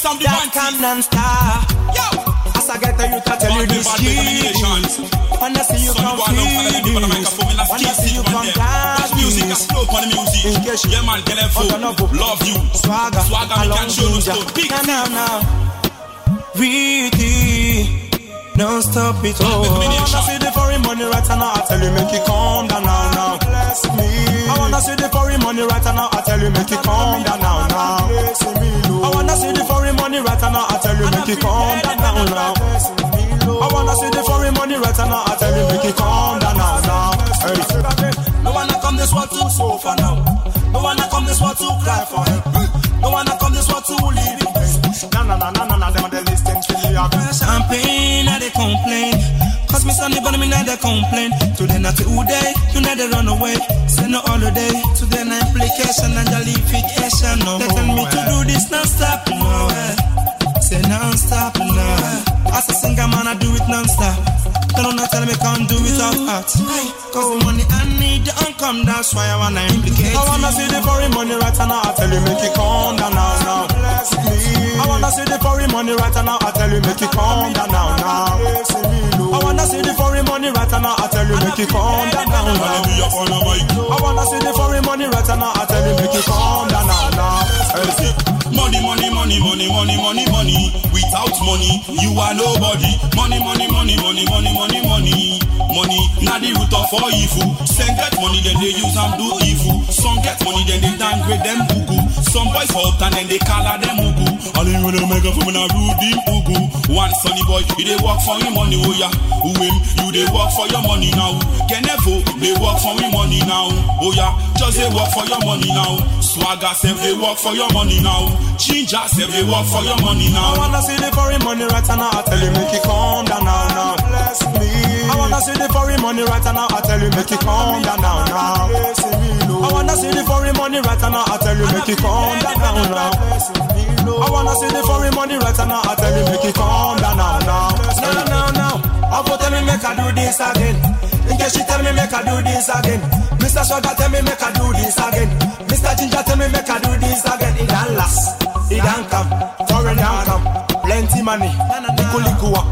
make some divine That Camden star. Yo. As I get to you to tell you this key. Wanna see you come boy don't follow the people on the feed microphone, me not Wanna see you come I dance. the music. In case you- Yeah, man, get that no. Love you. Swagger, Swagger, along can show ninja. stone. Big Nah, nah, nah. Ricky, don't stop it. Oh, I wanna see the foreign money right now. I tell you, make it calm down now, now. Bless me. I wanna see the foreign money right now. I tell you, make one to cry for help. No wanna come this one to leave it. Nah, nah, nah, nah, nah, nah. Them are the listen to me. yeah. Champagne, I they complain. Cause me sonny, but me not they complain. Today not today, you not they run away. Say no holiday. Today no implication and jollification. No, they tell me to do heart. Cause the money I need don't come, that's why I wanna implicate. I wanna see the foreign money right now. I tell you, make it calm down now, now. Bless me. I wanna see the foreign money right now. I tell you, make it calm down now, now. I wanna see the foreign money right now. I tell you, make it calm down now, Wanna now. be up on the mic. I wanna see the foreign money right now. I tell you, make it calm down now, now. Hey. Money, money, money, money, money, money, money. Without money, you are nobody. Money, money, money, money, money, money, money. Money, not the root of all evil. Some get money, then they use and do evil. Some get money, then they downgrade them ugu. Some boys out and then they her them ugu. All you wanna make a from a rude ugu. One sunny boy, he they work for him money, oh yeah. Who him, you they work for your money now. Kenevo, they work for him money now. Oh yeah, just they work for your money now. Swagger self, they work for your money now. Ginger self, they work for your money now. I wanna see the foreign money right now. I tell you, make it calm down now, now. Bless me. I wanna see the foreign money right now. I tell you, make it calm down now, now. I wanna see the foreign money right now. I tell you, make it calm down now, now. I wanna see the foreign money right now. I tell you, make it calm down now, now. No, no, no. I go tell me make I do this again. In case she tell me make I do this again. Mr. Sugar tell me make I do this again. Don't come. Foreign don't come. Plenty money. Liku liku wa.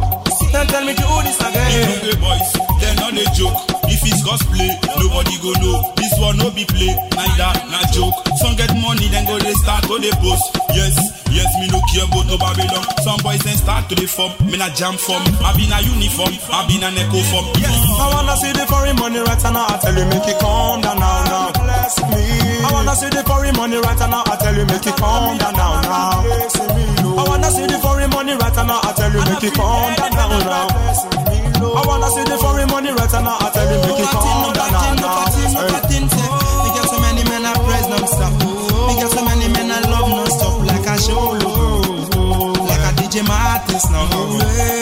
Then tell me to do this You again. know the boys, they not a joke. If it's cosplay, nobody go know. This one no be play, neither na joke. Some get money, then go they start to they post. Yes, yes, me no care about no Babylon. Some boys then start to the form, me na jam form. I be na uniform, I be na echo form. Yes, I wanna see the foreign money right now. I tell you, make it calm down now, now. Bless me. I wanna see the foreign money right now. I tell you, make it calm down now, now. I wanna see the foreign money right now. I tell you, make it calm down now, now. I wanna see the foreign money right now. I tell you, make it calm down now, now. Me get so many men I praise. Me get so many men I love non-stop. Like a show. Like a DJ Martins now.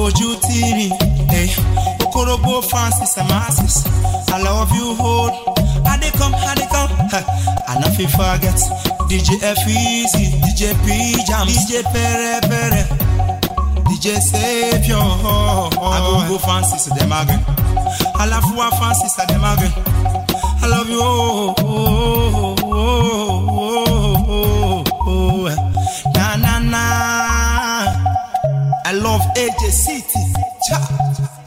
Soju TV. Hey. Okorobo Francis and Masses. I love you, hold. How they come, how they come. Huh. I not fi forget. DJ Easy, DJ P Jam, DJ Pere Pere, DJ Savior. I go go Francis them again. I love you, Francis them again. I love you. I love AJ City. Cha.